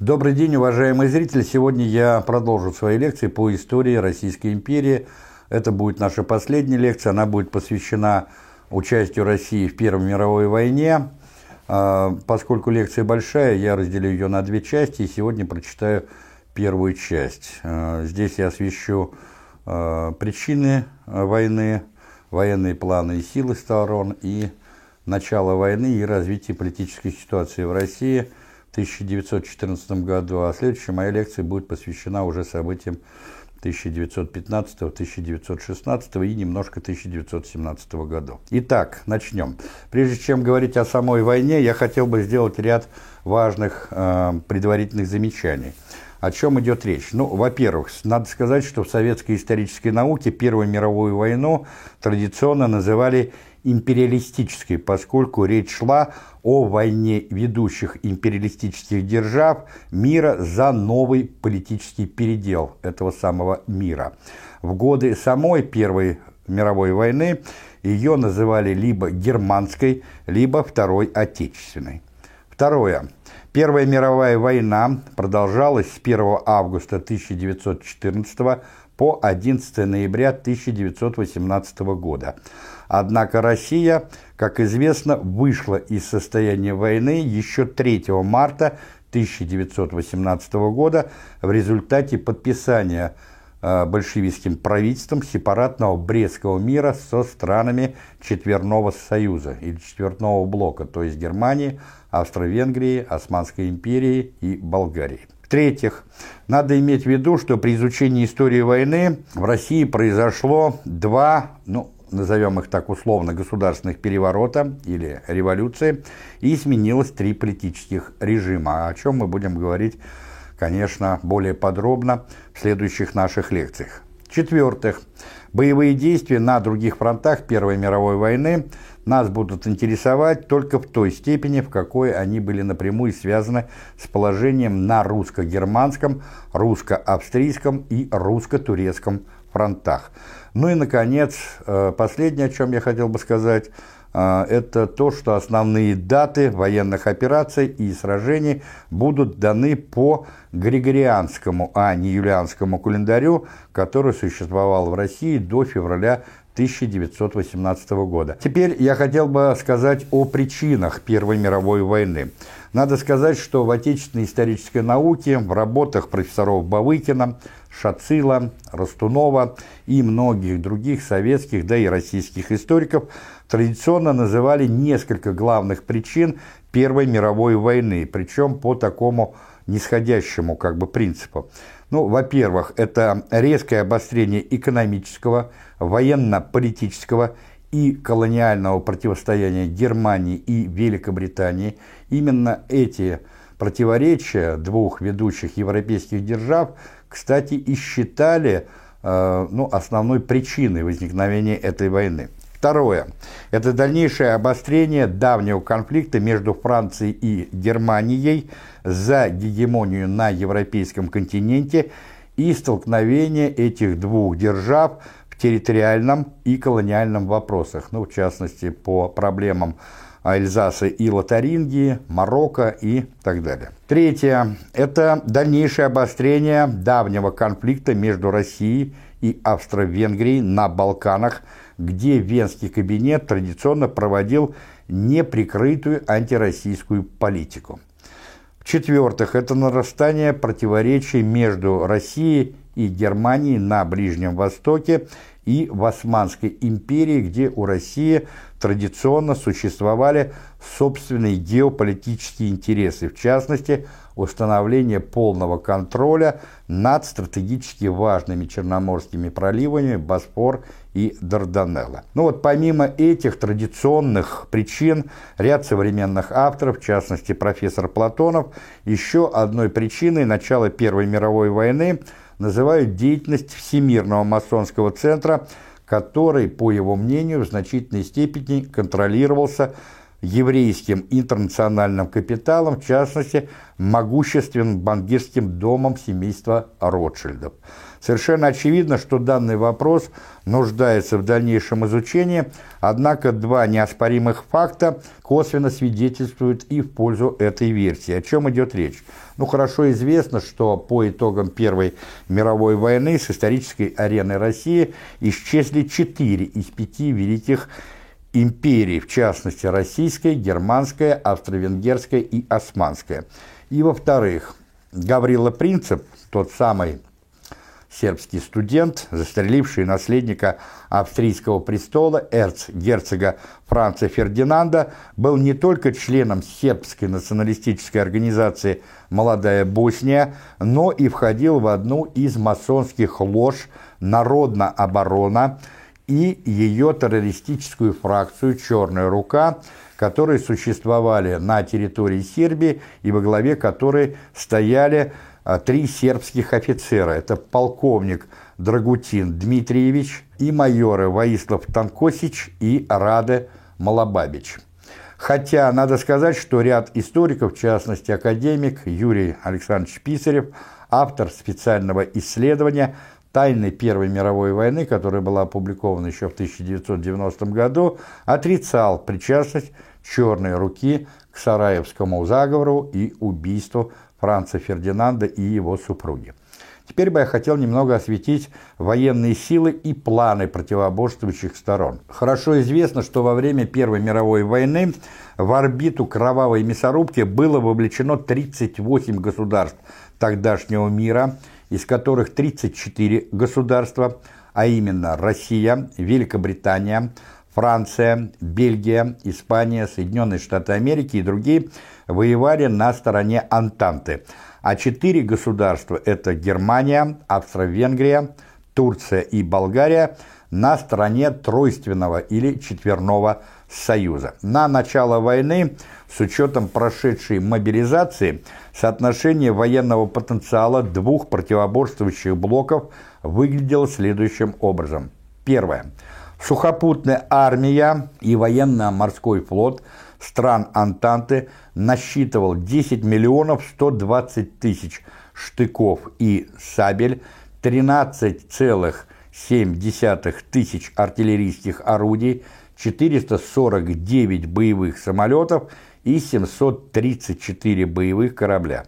Добрый день, уважаемые зрители! Сегодня я продолжу свои лекции по истории Российской империи. Это будет наша последняя лекция, она будет посвящена участию России в Первой мировой войне. А, поскольку лекция большая, я разделю ее на две части и сегодня прочитаю первую часть. А, здесь я освещу а, причины войны, военные планы и силы сторон, и начало войны и развитие политической ситуации в России – 1914 году, а следующая моя лекция будет посвящена уже событиям 1915-1916 и немножко 1917 году. Итак, начнем. Прежде чем говорить о самой войне, я хотел бы сделать ряд важных э, предварительных замечаний. О чем идет речь? Ну, во-первых, надо сказать, что в советской исторической науке Первую мировую войну традиционно называли империалистической, поскольку речь шла о войне ведущих империалистических держав мира за новый политический передел этого самого мира. В годы самой Первой мировой войны ее называли либо германской, либо Второй Отечественной. Второе. Первая мировая война продолжалась с 1 августа 1914 по 11 ноября 1918 года. Однако Россия, как известно, вышла из состояния войны еще 3 марта 1918 года в результате подписания э, большевистским правительством сепаратного Брестского мира со странами Четверного Союза или Четверного Блока, то есть Германии, Австро-Венгрии, Османской империи и Болгарии. В-третьих, надо иметь в виду, что при изучении истории войны в России произошло два, ну, назовем их так условно, государственных переворота или революции, и сменилось три политических режима, о чем мы будем говорить, конечно, более подробно в следующих наших лекциях. В-четвертых, боевые действия на других фронтах Первой мировой войны нас будут интересовать только в той степени, в какой они были напрямую связаны с положением на русско-германском, русско-австрийском и русско-турецком фронтах. Ну и, наконец, э, последнее, о чем я хотел бы сказать, э, это то, что основные даты военных операций и сражений будут даны по Григорианскому, а не Юлианскому календарю, который существовал в России до февраля 1918 года. Теперь я хотел бы сказать о причинах Первой мировой войны. Надо сказать, что в отечественной исторической науке, в работах профессоров Бавыкина, Шацила, Растунова и многих других советских, да и российских историков традиционно называли несколько главных причин Первой мировой войны, причем по такому нисходящему как бы принципу. Ну, во-первых, это резкое обострение экономического, военно-политического и колониального противостояния Германии и Великобритании. Именно эти противоречия двух ведущих европейских держав – кстати, и считали э, ну, основной причиной возникновения этой войны. Второе. Это дальнейшее обострение давнего конфликта между Францией и Германией за гегемонию на европейском континенте и столкновение этих двух держав в территориальном и колониальном вопросах, ну, в частности, по проблемам Эльзаса и Лотарингии, Марокко и так далее. Третье – это дальнейшее обострение давнего конфликта между Россией и Австро-Венгрией на Балканах, где Венский кабинет традиционно проводил неприкрытую антироссийскую политику. В-четвертых, это нарастание противоречий между Россией и Германией на Ближнем Востоке и в Османской империи, где у России традиционно существовали собственные геополитические интересы, в частности, установление полного контроля над стратегически важными черноморскими проливами Боспор и Дарданелла. Ну вот помимо этих традиционных причин, ряд современных авторов, в частности профессор Платонов, еще одной причиной начала Первой мировой войны называют деятельность Всемирного масонского центра – который, по его мнению, в значительной степени контролировался еврейским интернациональным капиталом, в частности, могущественным банкирским домом семейства Ротшильдов. Совершенно очевидно, что данный вопрос нуждается в дальнейшем изучении, однако два неоспоримых факта косвенно свидетельствуют и в пользу этой версии. О чем идет речь? Ну, хорошо известно, что по итогам Первой мировой войны с исторической арены России исчезли четыре из пяти великих империй, в частности, российская, германская, австро-венгерская и османская. И, во-вторых, Гаврила Принцип, тот самый сербский студент, застреливший наследника австрийского престола эрцгерцога Франца Фердинанда, был не только членом сербской националистической организации «Молодая Босния», но и входил в одну из масонских лож «Народная оборона», и ее террористическую фракцию «Черная рука», которые существовали на территории Сербии и во главе которой стояли три сербских офицера. Это полковник Драгутин Дмитриевич и майоры Ваислав Танкосич и Раде Малабабич. Хотя надо сказать, что ряд историков, в частности академик Юрий Александрович Писарев, автор специального исследования тайны Первой мировой войны, которая была опубликована еще в 1990 году, отрицал причастность «Черной руки» к Сараевскому заговору и убийству Франца Фердинанда и его супруги. Теперь бы я хотел немного осветить военные силы и планы противоборствующих сторон. Хорошо известно, что во время Первой мировой войны в орбиту кровавой мясорубки было вовлечено 38 государств тогдашнего мира – из которых 34 государства, а именно Россия, Великобритания, Франция, Бельгия, Испания, Соединенные Штаты Америки и другие воевали на стороне Антанты, а четыре государства – это Германия, Австро-Венгрия, Турция и Болгария – на стороне Тройственного или Четверного Союза. На начало войны, с учетом прошедшей мобилизации, соотношение военного потенциала двух противоборствующих блоков выглядело следующим образом. Первое. Сухопутная армия и военно-морской флот стран Антанты насчитывал 10 миллионов 120 тысяч штыков и сабель, 13,7 тысяч артиллерийских орудий, 449 боевых самолетов и 734 боевых корабля.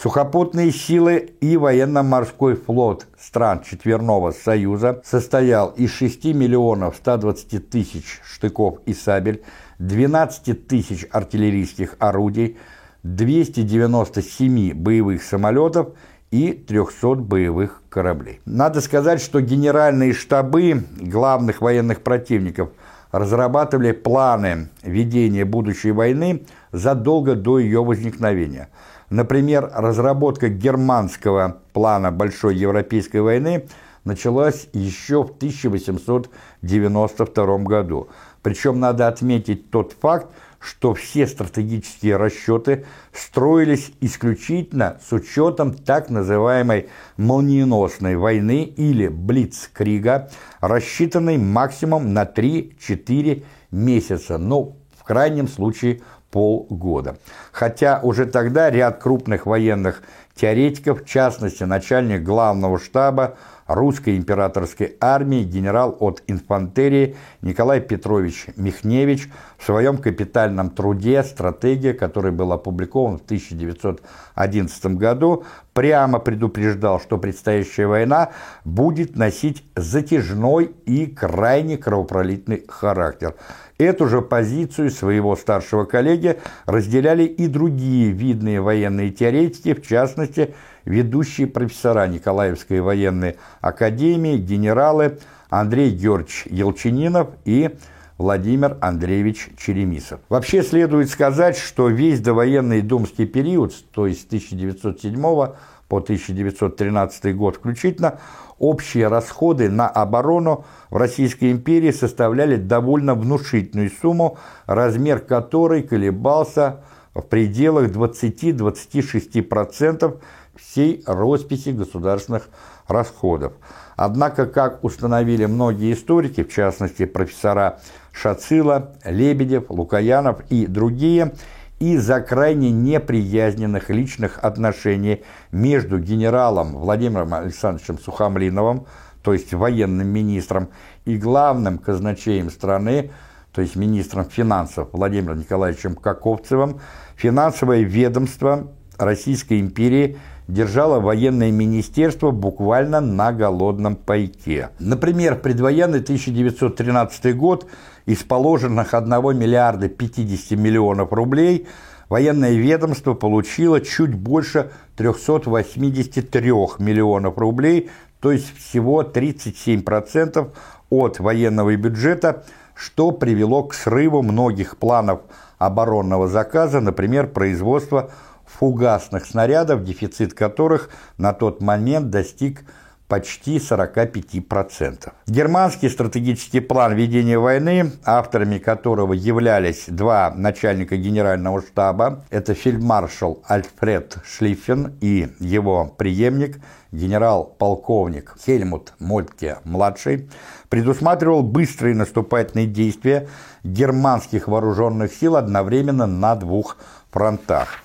Сухопутные силы и военно-морской флот стран Четверного Союза состоял из 6 миллионов 120 тысяч штыков и сабель, 12 тысяч артиллерийских орудий, 297 боевых самолетов и 300 боевых кораблей. Надо сказать, что генеральные штабы главных военных противников – разрабатывали планы ведения будущей войны задолго до ее возникновения. Например, разработка германского плана Большой Европейской войны началась еще в 1892 году. Причем надо отметить тот факт, что все стратегические расчеты строились исключительно с учетом так называемой молниеносной войны или блицкрига, рассчитанной максимум на 3-4 месяца, но в крайнем случае полгода. Хотя уже тогда ряд крупных военных теоретиков, в частности начальник главного штаба русской императорской армии генерал от инфантерии Николай Петрович Михневич в своем капитальном труде «Стратегия», который был опубликован в 1911 году, прямо предупреждал, что предстоящая война будет носить затяжной и крайне кровопролитный характер. Эту же позицию своего старшего коллеги разделяли и другие видные военные теоретики, в частности, ведущие профессора Николаевской военной академии, генералы Андрей Георгиевич Елчининов и Владимир Андреевич Черемисов. Вообще следует сказать, что весь довоенный думский период, то есть с 1907 по 1913 год включительно, общие расходы на оборону в Российской империи составляли довольно внушительную сумму, размер которой колебался в пределах 20-26% всей росписи государственных расходов. Однако, как установили многие историки, в частности профессора Шацила, Лебедев, Лукаянов и другие из-за крайне неприязненных личных отношений между генералом Владимиром Александровичем Сухомлиновым, то есть военным министром, и главным казначеем страны, то есть министром финансов Владимиром Николаевичем Каковцевым, финансовое ведомство Российской империи держало военное министерство буквально на голодном пайке. Например, предвоенный 1913 год из положенных 1 миллиарда 50 миллионов рублей военное ведомство получило чуть больше 383 миллионов рублей, то есть всего 37% от военного бюджета, что привело к срыву многих планов оборонного заказа, например, производства фугасных снарядов, дефицит которых на тот момент достиг почти 45%. Германский стратегический план ведения войны, авторами которого являлись два начальника генерального штаба, это фельдмаршал Альфред Шлиффен и его преемник, генерал-полковник Хельмут Мольтке-младший, предусматривал быстрые наступательные действия германских вооруженных сил одновременно на двух фронтах.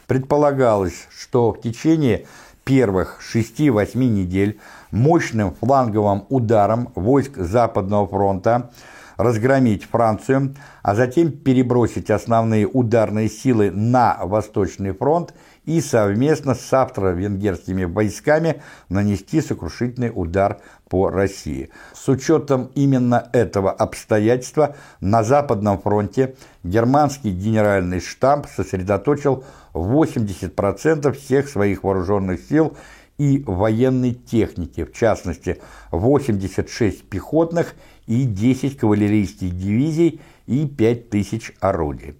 Предполагалось, что в течение первых 6-8 недель мощным фланговым ударом войск Западного фронта разгромить Францию, а затем перебросить основные ударные силы на Восточный фронт и совместно с австро-венгерскими войсками нанести сокрушительный удар по России. С учетом именно этого обстоятельства на Западном фронте германский генеральный штаб сосредоточил 80% всех своих вооруженных сил и военной техники, в частности 86 пехотных и 10 кавалерийских дивизий и 5000 орудий.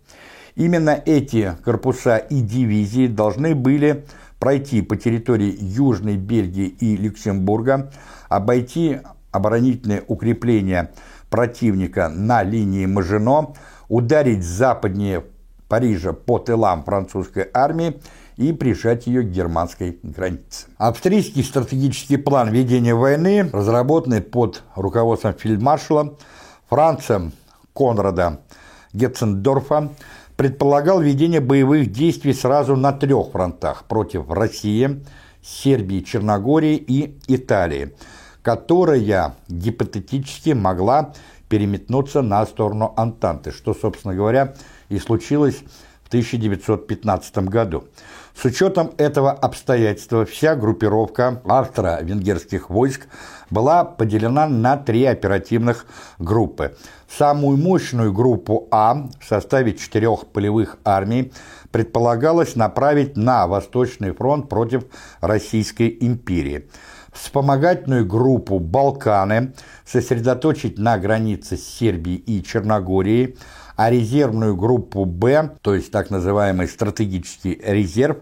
Именно эти корпуса и дивизии должны были пройти по территории Южной Бельгии и Люксембурга, обойти оборонительные укрепления противника на линии Мажино, ударить западнее Парижа по тылам французской армии и прижать ее к германской границе. Австрийский стратегический план ведения войны, разработанный под руководством фельдмаршала Франца Конрада Гетцендорфа, предполагал ведение боевых действий сразу на трех фронтах против России, Сербии, Черногории и Италии, которая гипотетически могла переметнуться на сторону Антанты, что, собственно говоря, и случилось в 1915 году. С учетом этого обстоятельства вся группировка австро-венгерских войск была поделена на три оперативных группы. Самую мощную группу А в составе четырех полевых армий предполагалось направить на Восточный фронт против Российской империи. Вспомогательную группу «Балканы» сосредоточить на границе с Сербией и Черногорией, а резервную группу «Б», то есть так называемый стратегический резерв,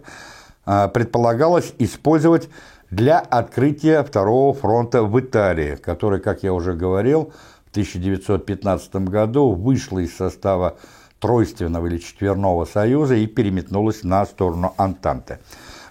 а, предполагалось использовать для открытия второго фронта в Италии, который, как я уже говорил, в 1915 году вышла из состава Тройственного или Четверного союза и переметнулась на сторону Антанты.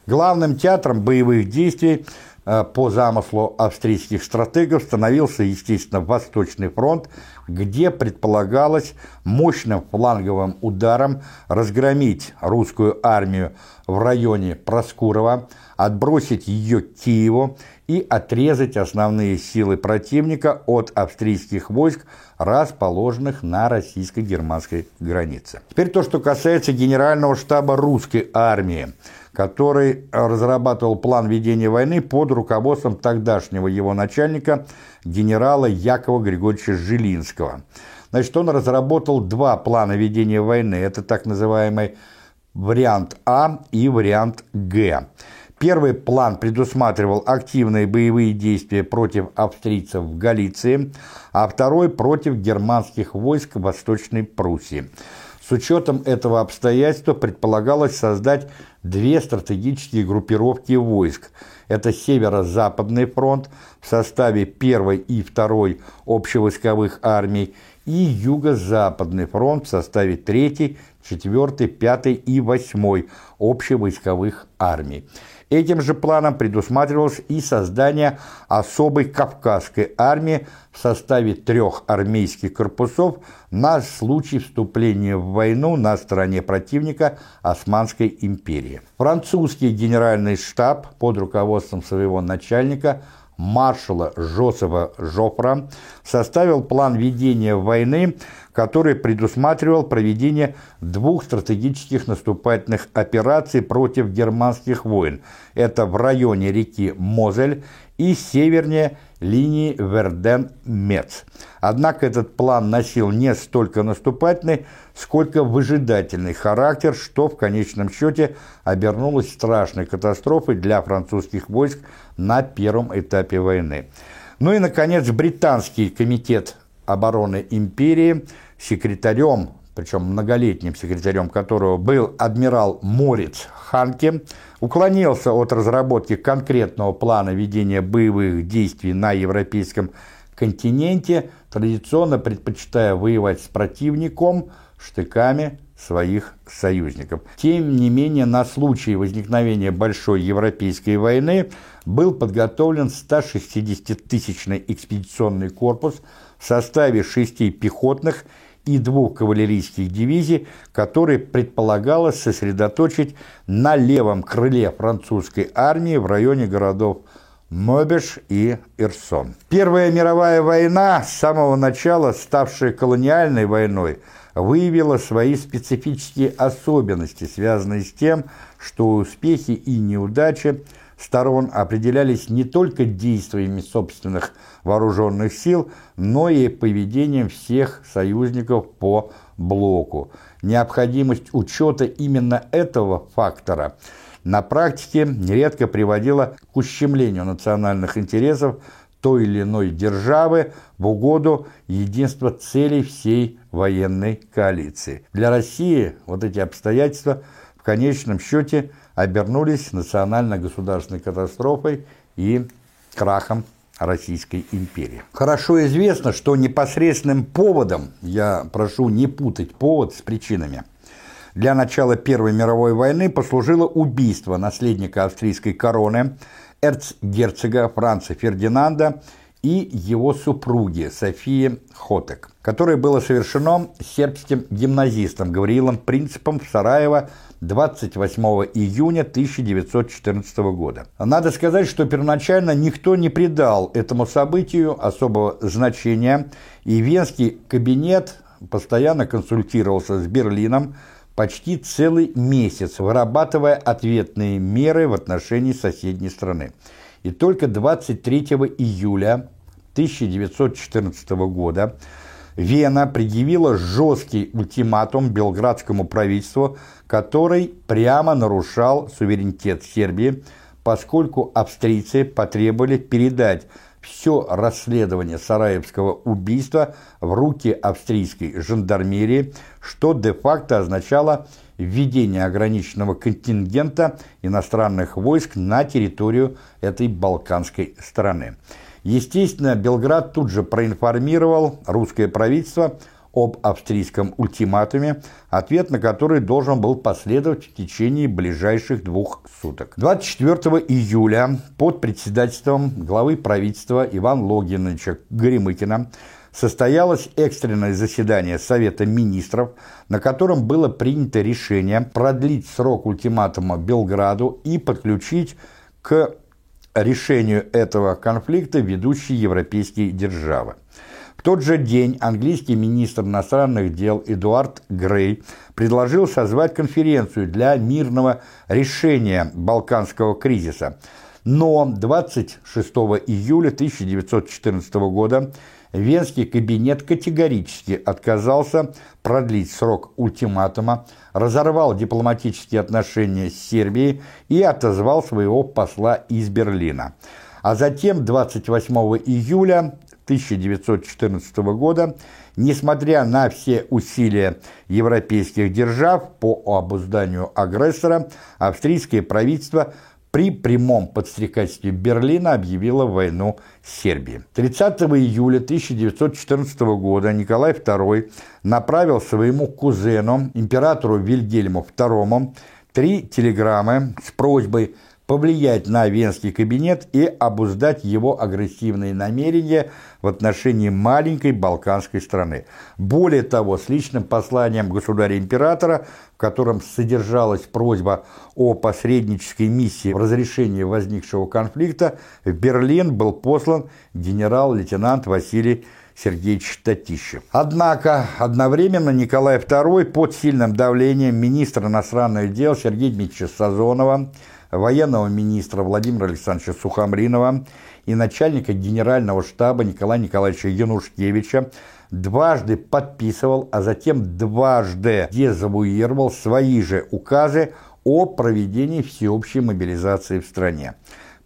Главным театром боевых действий по замыслу австрийских стратегов становился, естественно, Восточный фронт, где предполагалось мощным фланговым ударом разгромить русскую армию в районе Проскурова, отбросить ее к Киеву и отрезать основные силы противника от австрийских войск, расположенных на российско-германской границе. Теперь то, что касается генерального штаба русской армии, который разрабатывал план ведения войны под руководством тогдашнего его начальника генерала Якова Григорьевича Жилинского. Значит, он разработал два плана ведения войны. Это так называемый вариант А и вариант Г. Первый план предусматривал активные боевые действия против австрийцев в Галиции, а второй против германских войск в Восточной Пруссии. С учетом этого обстоятельства предполагалось создать две стратегические группировки войск. Это Северо-Западный фронт в составе 1 и 2 общевойсковых армий и Юго-Западный фронт в составе 3, 4, 5 и 8 общевойсковых армий. Этим же планом предусматривалось и создание особой Кавказской армии в составе трех армейских корпусов на случай вступления в войну на стороне противника Османской империи. Французский генеральный штаб под руководством своего начальника – маршала Жозефа Жофра составил план ведения войны, который предусматривал проведение двух стратегических наступательных операций против германских войн. Это в районе реки Мозель и севернее линии Верден-Мец. Однако этот план носил не столько наступательный, сколько выжидательный характер, что в конечном счете обернулось страшной катастрофой для французских войск на первом этапе войны. Ну и, наконец, британский комитет обороны империи, секретарем, причем многолетним секретарем которого был адмирал Морец Ханке, уклонился от разработки конкретного плана ведения боевых действий на европейском континенте, традиционно предпочитая воевать с противником штыками своих союзников. Тем не менее, на случай возникновения Большой Европейской войны был подготовлен 160-тысячный экспедиционный корпус в составе шести пехотных и двух кавалерийских дивизий, которые предполагалось сосредоточить на левом крыле французской армии в районе городов Мобеш и Ирсон. Первая мировая война, с самого начала ставшая колониальной войной, выявила свои специфические особенности, связанные с тем, что успехи и неудачи сторон определялись не только действиями собственных вооруженных сил, но и поведением всех союзников по блоку. Необходимость учета именно этого фактора на практике нередко приводила к ущемлению национальных интересов той или иной державы в угоду единства целей всей военной коалиции. Для России вот эти обстоятельства в конечном счете обернулись национально-государственной катастрофой и крахом Российской империи. Хорошо известно, что непосредственным поводом, я прошу не путать повод с причинами, для начала Первой мировой войны послужило убийство наследника австрийской короны, эрцгерцога Франца Фердинанда и его супруги Софии Хотек, которое было совершено сербским гимназистом Гавриилом Принципом в Сараево 28 июня 1914 года. Надо сказать, что первоначально никто не придал этому событию особого значения, и Венский кабинет постоянно консультировался с Берлином почти целый месяц, вырабатывая ответные меры в отношении соседней страны. И только 23 июля 1914 года Вена предъявила жесткий ультиматум белградскому правительству, который прямо нарушал суверенитет Сербии, поскольку австрийцы потребовали передать все расследование Сараевского убийства в руки австрийской жандармерии, что де-факто означало введение ограниченного контингента иностранных войск на территорию этой балканской страны. Естественно, Белград тут же проинформировал русское правительство об австрийском ультиматуме, ответ на который должен был последовать в течение ближайших двух суток. 24 июля под председательством главы правительства Ивана Логиновича Горемыкина состоялось экстренное заседание Совета министров, на котором было принято решение продлить срок ультиматума Белграду и подключить к решению этого конфликта ведущие европейские державы. В тот же день английский министр иностранных дел Эдуард Грей предложил созвать конференцию для мирного решения балканского кризиса. Но 26 июля 1914 года Венский кабинет категорически отказался продлить срок ультиматума, разорвал дипломатические отношения с Сербией и отозвал своего посла из Берлина. А затем 28 июля 1914 года, несмотря на все усилия европейских держав по обузданию агрессора, австрийское правительство – при прямом подстрекательстве Берлина объявила войну Сербии. 30 июля 1914 года Николай II направил своему кузену, императору Вильгельму II, три телеграммы с просьбой повлиять на Венский кабинет и обуздать его агрессивные намерения в отношении маленькой балканской страны. Более того, с личным посланием государя-императора, в котором содержалась просьба о посреднической миссии в разрешении возникшего конфликта, в Берлин был послан генерал-лейтенант Василий Сергеевич Татищев. Однако одновременно Николай II под сильным давлением министра иностранных дел Сергея Дмитриевича Сазонова, военного министра Владимира Александровича Сухомлинова и начальника генерального штаба Николая Николаевича Янушкевича дважды подписывал, а затем дважды дезавуировал свои же указы о проведении всеобщей мобилизации в стране.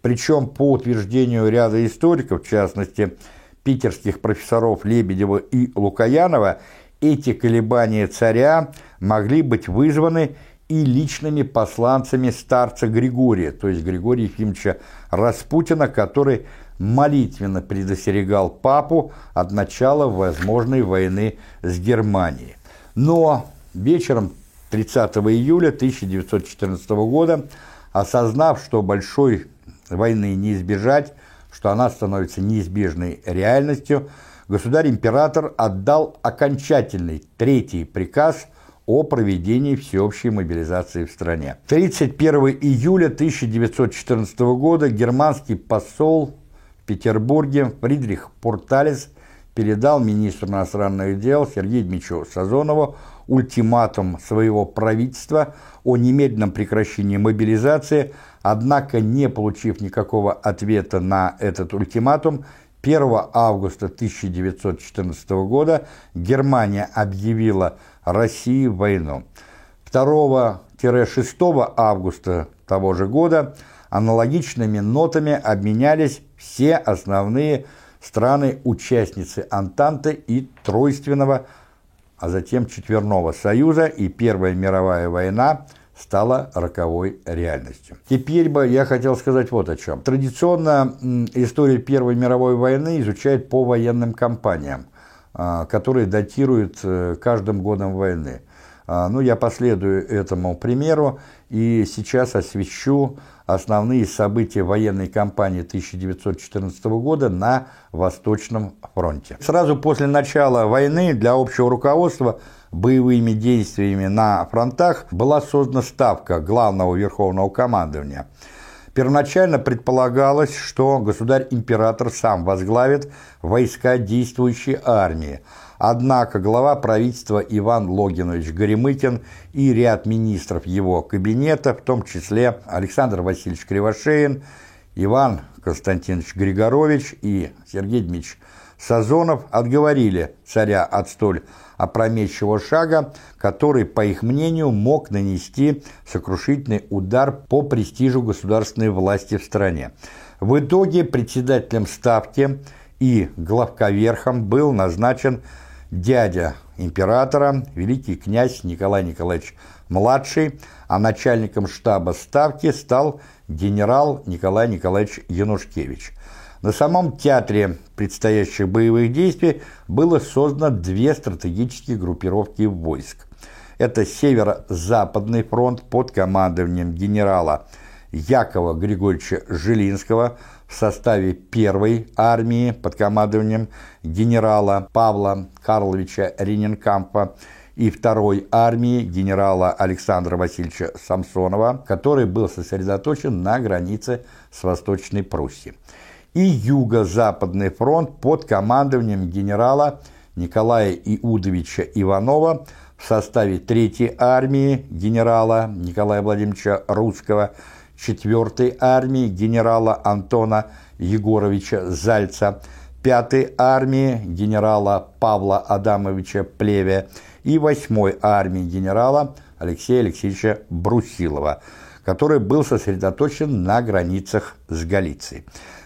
Причем, по утверждению ряда историков, в частности, питерских профессоров Лебедева и Лукаянова, эти колебания царя могли быть вызваны и личными посланцами старца Григория, то есть Григория Ефимовича Распутина, который молитвенно предостерегал папу от начала возможной войны с Германией. Но вечером 30 июля 1914 года, осознав, что большой войны не избежать, что она становится неизбежной реальностью, государь-император отдал окончательный третий приказ о проведении всеобщей мобилизации в стране. 31 июля 1914 года германский посол в Петербурге Фридрих Порталес передал министру иностранных дел Сергею Дмитриевичу Сазонову ультиматум своего правительства о немедленном прекращении мобилизации, однако, не получив никакого ответа на этот ультиматум, 1 августа 1914 года Германия объявила России войну. 2-6 августа того же года аналогичными нотами обменялись все основные страны-участницы Антанты и Тройственного а затем Четверного Союза и Первая мировая война стала роковой реальностью. Теперь бы я хотел сказать вот о чем. Традиционно историю Первой мировой войны изучают по военным кампаниям, которые датируют э, каждым годом войны. А, ну, я последую этому примеру и сейчас освещу основные события военной кампании 1914 года на Восточном фронте. Сразу после начала войны для общего руководства боевыми действиями на фронтах была создана ставка главного верховного командования. Первоначально предполагалось, что государь-император сам возглавит войска действующей армии – Однако глава правительства Иван Логинович Горемыкин и ряд министров его кабинета, в том числе Александр Васильевич Кривошеин, Иван Константинович Григорович и Сергей Дмитриевич Сазонов отговорили царя от столь опрометчивого шага, который, по их мнению, мог нанести сокрушительный удар по престижу государственной власти в стране. В итоге председателем Ставки и главковерхом был назначен дядя императора, великий князь Николай Николаевич младший, а начальником штаба Ставки стал генерал Николай Николаевич Янушкевич. На самом театре предстоящих боевых действий было создано две стратегические группировки войск. Это Северо-Западный фронт под командованием генерала Якова Григорьевича Жилинского – в составе первой армии под командованием генерала Павла Карловича Рененкампа и второй армии генерала Александра Васильевича Самсонова, который был сосредоточен на границе с Восточной Пруссией, и Юго-Западный фронт под командованием генерала Николая Иудовича Иванова в составе Третьей армии генерала Николая Владимировича Русского – 4-й армии генерала Антона Егоровича Зальца, 5-й армии генерала Павла Адамовича Плеве и 8-й армии генерала Алексея Алексеевича Брусилова, который был сосредоточен на границах с Галицией.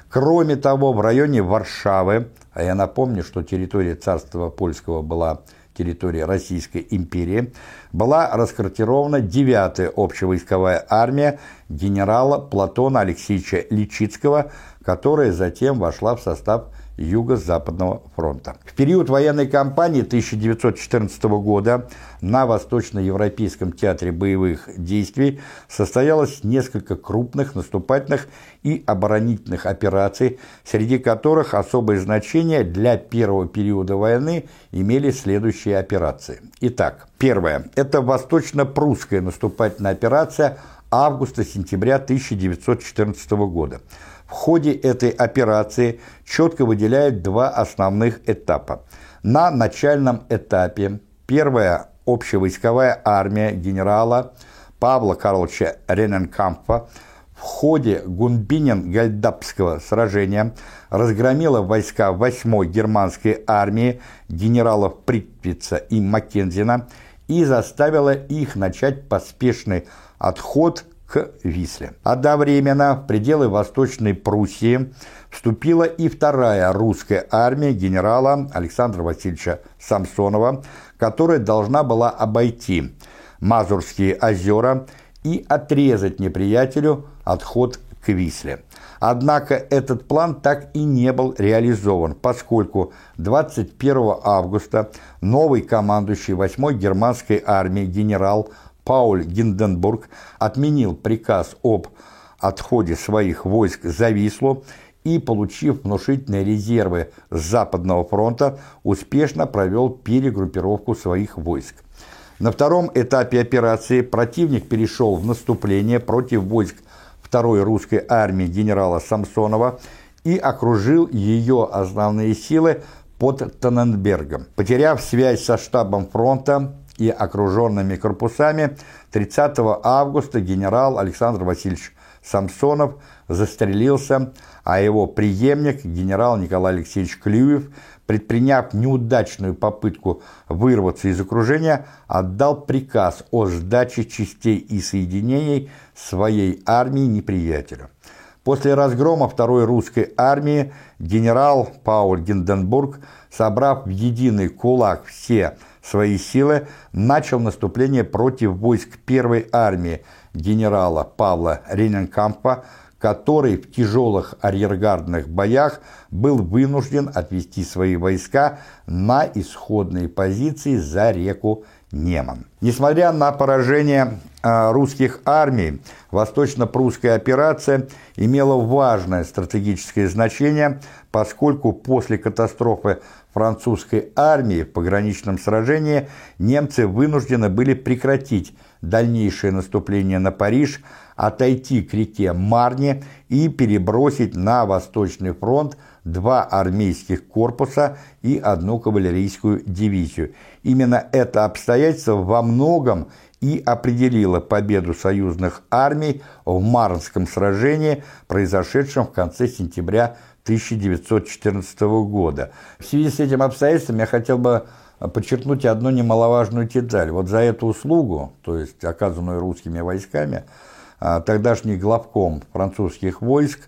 Кроме того, в районе Варшавы, а я напомню, что территория царства польского была территории Российской империи, была расквартирована 9-я общевойсковая армия генерала Платона Алексеевича Личицкого, которая затем вошла в состав Юго-Западного фронта. В период военной кампании 1914 года на Восточноевропейском театре боевых действий состоялось несколько крупных наступательных и оборонительных операций, среди которых особое значение для первого периода войны имели следующие операции. Итак, первое – это восточно-прусская наступательная операция августа-сентября 1914 года. В ходе этой операции четко выделяют два основных этапа. На начальном этапе первая общевойсковая армия генерала Павла Карловича Рененкампа в ходе Гунбинен-Гальдапского сражения разгромила войска 8-й германской армии генералов Притвица и Маккензина и заставила их начать поспешный отход к Висле. Одновременно в пределы Восточной Пруссии вступила и вторая русская армия генерала Александра Васильевича Самсонова, которая должна была обойти Мазурские озера и отрезать неприятелю отход к Висле. Однако этот план так и не был реализован, поскольку 21 августа новый командующий 8-й германской армии генерал Пауль Гинденбург отменил приказ об отходе своих войск за Вислу и, получив внушительные резервы с Западного фронта, успешно провел перегруппировку своих войск. На втором этапе операции противник перешел в наступление против войск второй русской армии генерала Самсонова и окружил ее основные силы под Таненбергом. Потеряв связь со штабом фронта и окруженными корпусами, 30 августа генерал Александр Васильевич Самсонов застрелился, а его преемник, генерал Николай Алексеевич Клюев, предприняв неудачную попытку вырваться из окружения, отдал приказ о сдаче частей и соединений своей армии неприятелю. После разгрома второй русской армии генерал Пауль Гинденбург, собрав в единый кулак все свои силы, начал наступление против войск первой армии генерала Павла Рененкампа, который в тяжелых арьергардных боях был вынужден отвести свои войска на исходные позиции за реку Неман. Несмотря на поражение русских армий, восточно-прусская операция имела важное стратегическое значение, поскольку после катастрофы французской армии в пограничном сражении немцы вынуждены были прекратить дальнейшее наступление на Париж, отойти к реке Марне и перебросить на Восточный фронт два армейских корпуса и одну кавалерийскую дивизию. Именно это обстоятельство во многом и определило победу союзных армий в Марнском сражении, произошедшем в конце сентября 1914 года. В связи с этим обстоятельством я хотел бы подчеркнуть одну немаловажную деталь. Вот за эту услугу, то есть оказанную русскими войсками, а, тогдашний главком французских войск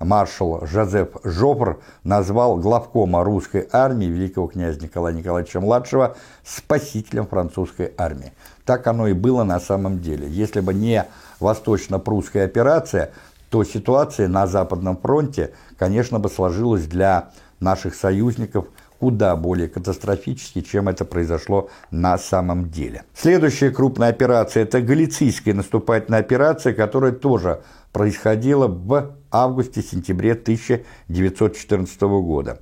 маршал Жозеф Жопр назвал главкома русской армии великого князя Николая Николаевича-младшего спасителем французской армии. Так оно и было на самом деле. Если бы не восточно-прусская операция, то ситуация на Западном фронте, конечно, бы сложилась для наших союзников – куда более катастрофически, чем это произошло на самом деле. Следующая крупная операция – это Галицийская наступательная операция, которая тоже происходила в августе-сентябре 1914 года.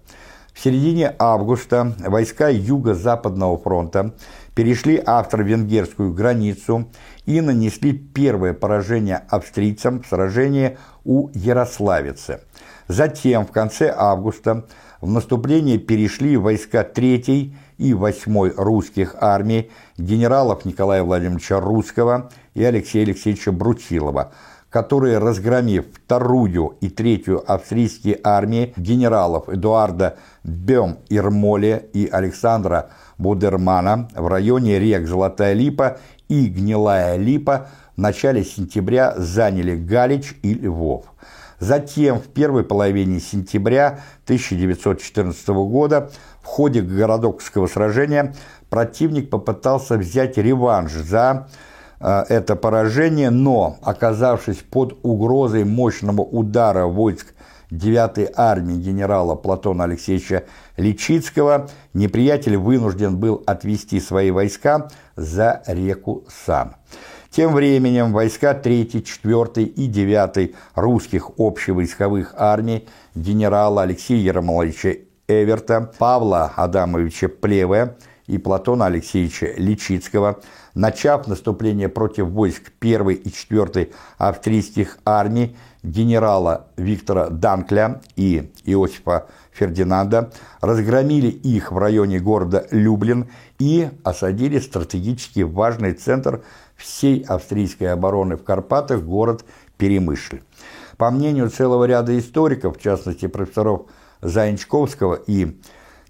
В середине августа войска Юго-Западного фронта перешли австро-венгерскую границу и нанесли первое поражение австрийцам в сражении у Ярославицы. Затем, в конце августа, в наступление перешли войска 3 и 8 русских армий генералов Николая Владимировича Русского и Алексея Алексеевича Брутилова, которые, разгромив вторую и третью австрийские армии генералов Эдуарда Бем-Ирмоле и Александра Будермана в районе рек Золотая Липа и Гнилая Липа в начале сентября заняли Галич и Львов. Затем, в первой половине сентября 1914 года, в ходе Городокского сражения, противник попытался взять реванш за это поражение, но, оказавшись под угрозой мощного удара войск 9-й армии генерала Платона Алексеевича Личицкого неприятель вынужден был отвести свои войска за реку Сан. Тем временем войска 3, 4 и 9 русских общевойсковых армий генерала Алексея Ермоловича Эверта, Павла Адамовича Плеве и Платона Алексеевича Личицкого, начав наступление против войск 1 и 4 австрийских армий генерала Виктора Данкля и Иосифа Фердинанда, разгромили их в районе города Люблин и осадили стратегически важный центр всей австрийской обороны в Карпатах город Перемышль. По мнению целого ряда историков, в частности профессоров Заинчковского и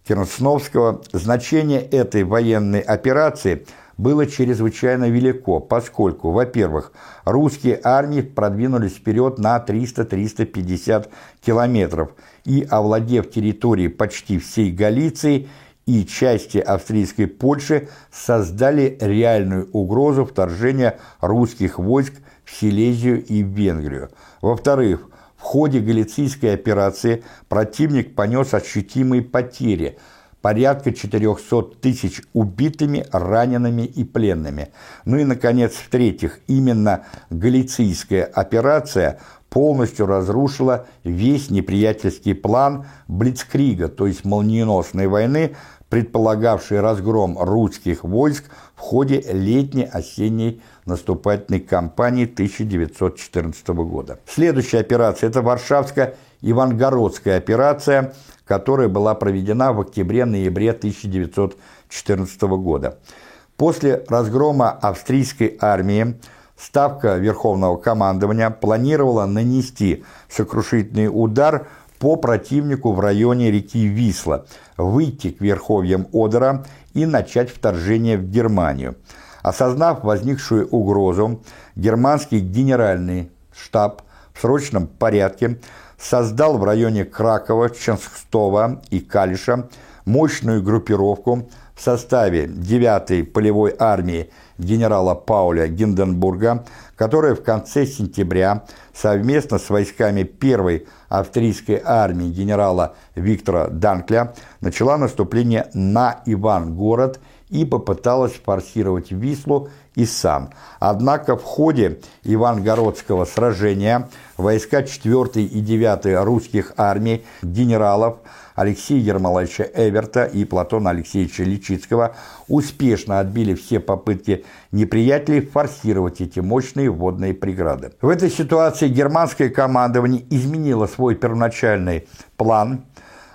Кернсновского, значение этой военной операции было чрезвычайно велико, поскольку, во-первых, русские армии продвинулись вперед на 300-350 километров и, овладев территорией почти всей Галиции, и части австрийской Польши создали реальную угрозу вторжения русских войск в Силезию и в Венгрию. Во-вторых, в ходе галицийской операции противник понес ощутимые потери – порядка 400 тысяч убитыми, ранеными и пленными. Ну и, наконец, в-третьих, именно галицийская операция полностью разрушила весь неприятельский план Блицкрига, то есть молниеносной войны, предполагавший разгром русских войск в ходе летней-осенней наступательной кампании 1914 года. Следующая операция – это Варшавско-Ивангородская операция, которая была проведена в октябре-ноябре 1914 года. После разгрома австрийской армии Ставка Верховного командования планировала нанести сокрушительный удар по противнику в районе реки Висла, выйти к верховьям Одера и начать вторжение в Германию. Осознав возникшую угрозу, германский генеральный штаб в срочном порядке создал в районе Кракова, Ченстова и Калиша мощную группировку в составе 9-й полевой армии генерала Пауля Гинденбурга, которая в конце сентября совместно с войсками 1-й австрийской армии генерала Виктора Данкля начала наступление на Ивангород и попыталась форсировать Вислу и Сан. Однако в ходе Ивангородского сражения войска 4 и 9 русских армий генералов Алексея Ермолаевича Эверта и Платона Алексеевича Личицкого успешно отбили все попытки неприятелей форсировать эти мощные водные преграды. В этой ситуации германское командование изменило свой первоначальный план,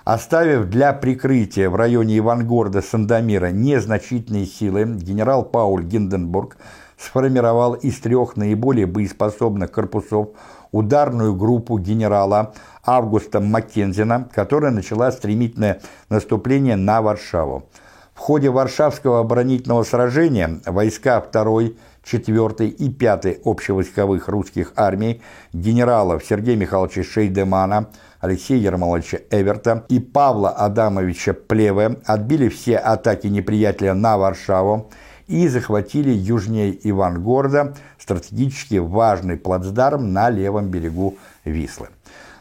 оставив для прикрытия в районе Ивангорода Сандомира незначительные силы, генерал Пауль Гинденбург сформировал из трех наиболее боеспособных корпусов ударную группу генерала Августа Маккензина, которая начала стремительное наступление на Варшаву. В ходе Варшавского оборонительного сражения войска 2 4 и 5 общевойсковых русских армий генералов Сергея Михайловича Шейдемана, Алексея Ермоловича Эверта и Павла Адамовича Плеве отбили все атаки неприятеля на Варшаву и захватили южнее Ивангорода стратегически важный плацдарм на левом берегу Вислы.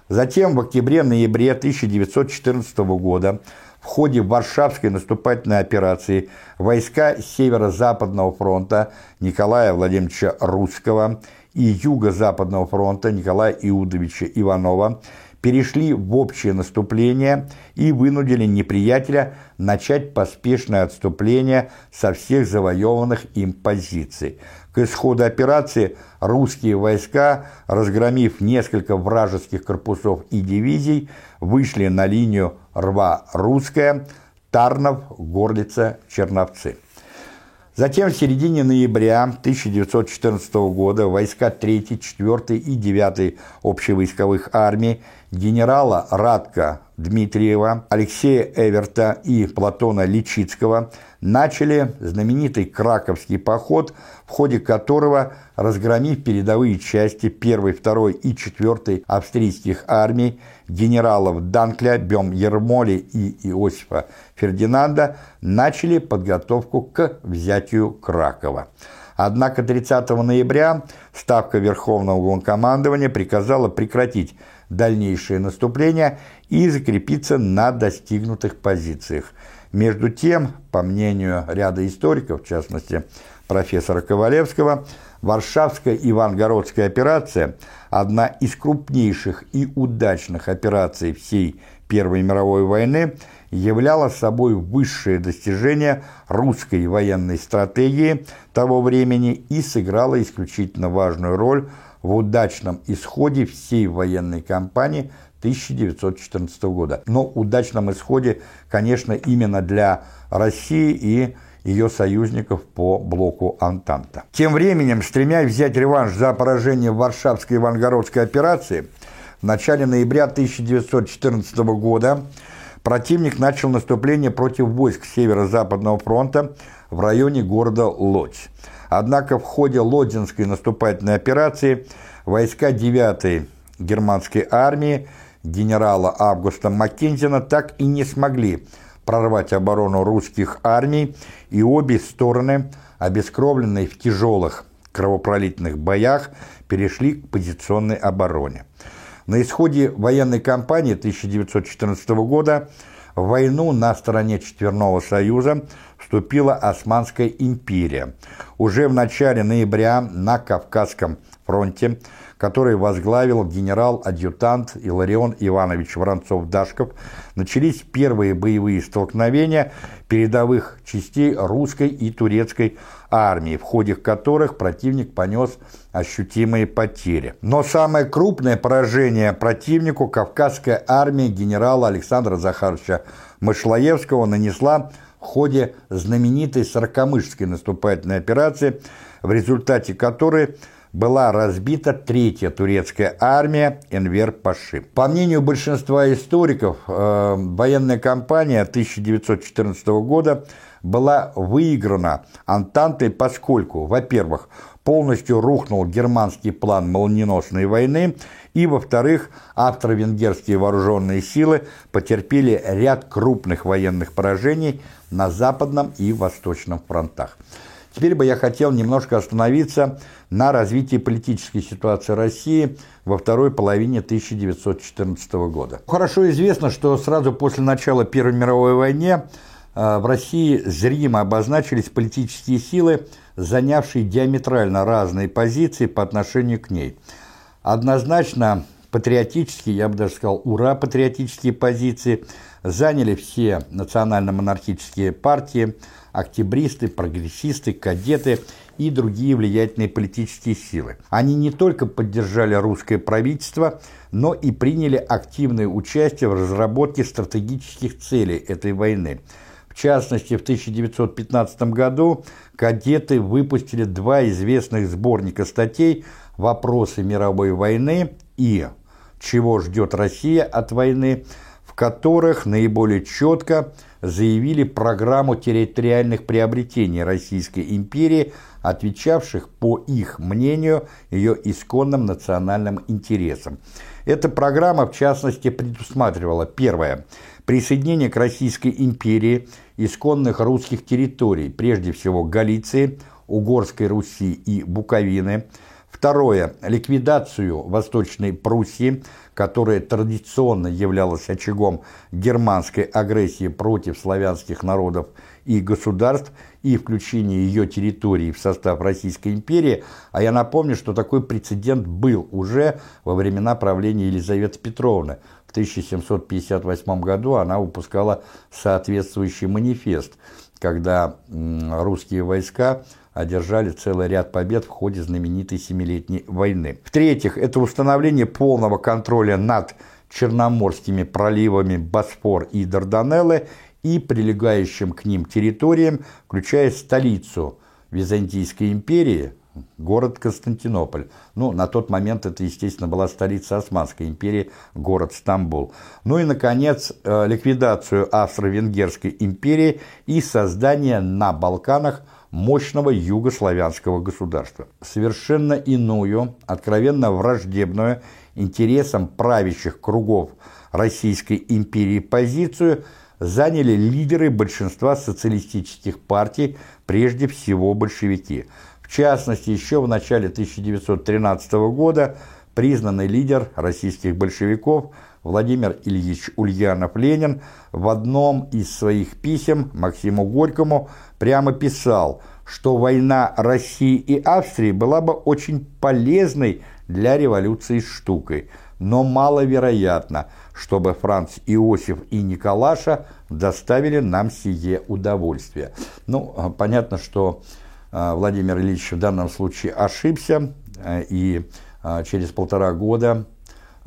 Затем в октябре-ноябре 1914 года в ходе Варшавской наступательной операции войска Северо-Западного фронта Николая Владимировича Русского и Юго-Западного фронта Николая Иудовича Иванова перешли в общее наступление и вынудили неприятеля начать поспешное отступление со всех завоеванных им позиций. К исходу операции русские войска, разгромив несколько вражеских корпусов и дивизий, вышли на линию Рва-Русская, Тарнов, Горлица, Черновцы. Затем в середине ноября 1914 года войска 3, 4 и 9 общевойсковых армий генерала Радка Дмитриева, Алексея Эверта и Платона Личицкого начали знаменитый Краковский поход, в ходе которого, разгромив передовые части 1, 2 и 4 австрийских армий, генералов Данкля, Бем Ермоли и Иосифа Фердинанда, начали подготовку к взятию Кракова. Однако 30 ноября Ставка Верховного Главнокомандования приказала прекратить дальнейшее наступление и закрепиться на достигнутых позициях. Между тем, по мнению ряда историков, в частности профессора Ковалевского, Варшавская Ивангородская операция – одна из крупнейших и удачных операций всей Первой мировой войны – являла собой высшее достижение русской военной стратегии того времени и сыграла исключительно важную роль в удачном исходе всей военной кампании 1914 года. Но удачном исходе, конечно, именно для России и ее союзников по блоку Антанта. Тем временем, стремясь взять реванш за поражение в Варшавской и Ивангородской операции, в начале ноября 1914 года противник начал наступление против войск Северо-Западного фронта в районе города Лодзь. Однако в ходе Лодзинской наступательной операции войска 9-й германской армии генерала Августа Маккензина так и не смогли прорвать оборону русских армий, и обе стороны, обескровленные в тяжелых кровопролитных боях, перешли к позиционной обороне. На исходе военной кампании 1914 года в войну на стороне Четверного Союза вступила Османская империя. Уже в начале ноября на Кавказском фронте, который возглавил генерал-адъютант Иларион Иванович Воронцов-Дашков, начались первые боевые столкновения передовых частей русской и турецкой армии, в ходе которых противник понес ощутимые потери. Но самое крупное поражение противнику Кавказская армия генерала Александра Захаровича Мышлоевского нанесла в ходе знаменитой Сорокомышской наступательной операции, в результате которой была разбита третья турецкая армия Энвер-Паши. По мнению большинства историков, э, военная кампания 1914 года была выиграна Антантой, поскольку, во-первых, полностью рухнул германский план молниеносной войны, и, во-вторых, австро-венгерские вооруженные силы потерпели ряд крупных военных поражений на Западном и Восточном фронтах. Теперь бы я хотел немножко остановиться на развитии политической ситуации России во второй половине 1914 года. Хорошо известно, что сразу после начала Первой мировой войны э, в России зримо обозначились политические силы, занявшие диаметрально разные позиции по отношению к ней. Однозначно патриотические, я бы даже сказал, ура-патриотические позиции заняли все национально-монархические партии – октябристы, прогрессисты, кадеты и другие влиятельные политические силы. Они не только поддержали русское правительство, но и приняли активное участие в разработке стратегических целей этой войны. В частности, в 1915 году кадеты выпустили два известных сборника статей «Вопросы мировой войны» и «Чего ждет Россия от войны», в которых наиболее четко – заявили программу территориальных приобретений Российской империи, отвечавших, по их мнению, ее исконным национальным интересам. Эта программа, в частности, предусматривала, первое, присоединение к Российской империи исконных русских территорий, прежде всего Галиции, Угорской Руси и Буковины, Второе. Ликвидацию Восточной Пруссии, которая традиционно являлась очагом германской агрессии против славянских народов и государств и включение ее территории в состав Российской империи, а я напомню, что такой прецедент был уже во времена правления Елизаветы Петровны. В 1758 году она выпускала соответствующий манифест, когда русские войска одержали целый ряд побед в ходе знаменитой Семилетней войны. В-третьих, это установление полного контроля над Черноморскими проливами Босфор и Дарданеллы и прилегающим к ним территориям, включая столицу Византийской империи, город Константинополь. Ну, на тот момент это, естественно, была столица Османской империи, город Стамбул. Ну и, наконец, э, ликвидацию Австро-Венгерской империи и создание на Балканах – мощного югославянского государства. Совершенно иную, откровенно враждебную интересам правящих кругов Российской империи позицию заняли лидеры большинства социалистических партий, прежде всего большевики. В частности, еще в начале 1913 года признанный лидер российских большевиков Владимир Ильич Ульянов-Ленин в одном из своих писем Максиму Горькому прямо писал, что война России и Австрии была бы очень полезной для революции штукой, но маловероятно, чтобы Франц Иосиф и Николаша доставили нам сие удовольствие. Ну, понятно, что э, Владимир Ильич в данном случае ошибся, э, и через полтора года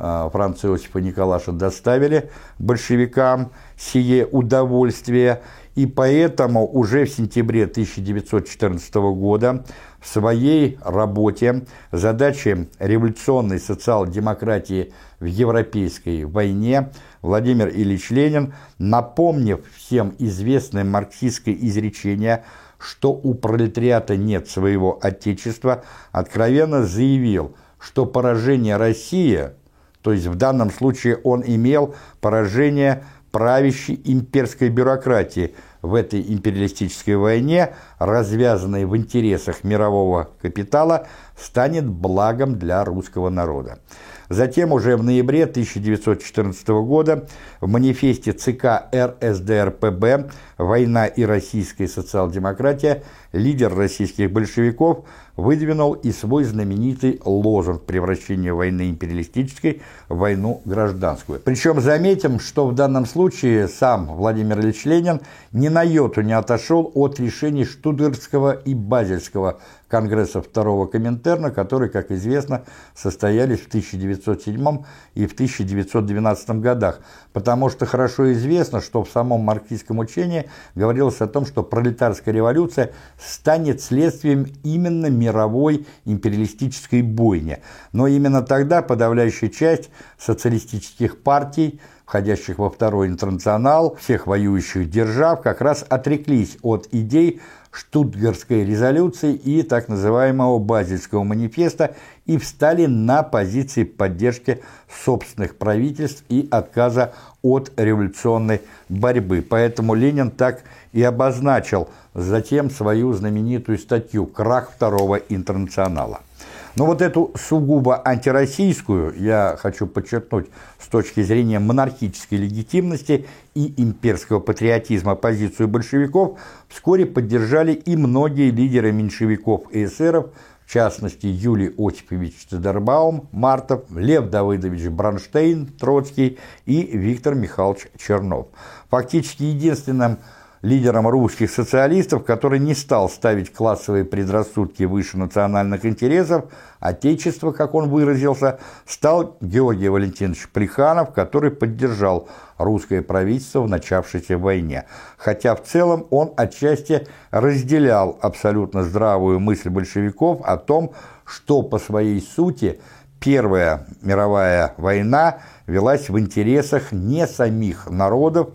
Франц Иосиф и Николаша доставили большевикам сие удовольствие, и поэтому уже в сентябре 1914 года в своей работе «Задачи революционной социал-демократии в европейской войне» Владимир Ильич Ленин, напомнив всем известное марксистское изречение, что у пролетариата нет своего отечества, откровенно заявил, что поражение России, то есть в данном случае он имел поражение правящей имперской бюрократии в этой империалистической войне, развязанной в интересах мирового капитала, станет благом для русского народа. Затем уже в ноябре 1914 года в манифесте ЦК РСДРПБ «Война и российская социал-демократия» лидер российских большевиков выдвинул и свой знаменитый лозунг превращения войны империалистической в войну гражданскую. Причем заметим, что в данном случае сам Владимир Ильич Ленин ни на йоту не отошел от решений Штутгартского и Базельского конгрессов Второго Коминтерна, которые, как известно, состоялись в 1907 и в 1912 годах, потому что хорошо известно, что в самом марксистском учении говорилось о том, что пролетарская революция станет следствием именно мировой империалистической бойни. Но именно тогда подавляющая часть социалистических партий входящих во Второй интернационал, всех воюющих держав, как раз отреклись от идей Штутгартской резолюции и так называемого Базельского манифеста и встали на позиции поддержки собственных правительств и отказа от революционной борьбы. Поэтому Ленин так и обозначил затем свою знаменитую статью «Крах Второго интернационала». Но вот эту сугубо антироссийскую, я хочу подчеркнуть, с точки зрения монархической легитимности и имперского патриотизма позицию большевиков, вскоре поддержали и многие лидеры меньшевиков и эсеров, в частности Юлий Осипович Цедербаум, Мартов, Лев Давыдович Бронштейн, Троцкий и Виктор Михайлович Чернов. Фактически единственным лидером русских социалистов, который не стал ставить классовые предрассудки выше национальных интересов, Отечество, как он выразился, стал Георгий Валентинович Плеханов, который поддержал русское правительство в начавшейся войне. Хотя в целом он отчасти разделял абсолютно здравую мысль большевиков о том, что по своей сути Первая мировая война велась в интересах не самих народов,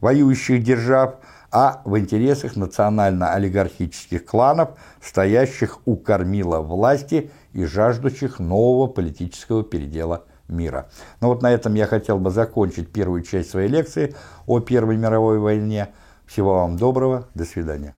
воюющих держав, а в интересах национально-олигархических кланов, стоящих у кормила власти и жаждущих нового политического передела мира. Ну вот на этом я хотел бы закончить первую часть своей лекции о Первой мировой войне. Всего вам доброго, до свидания.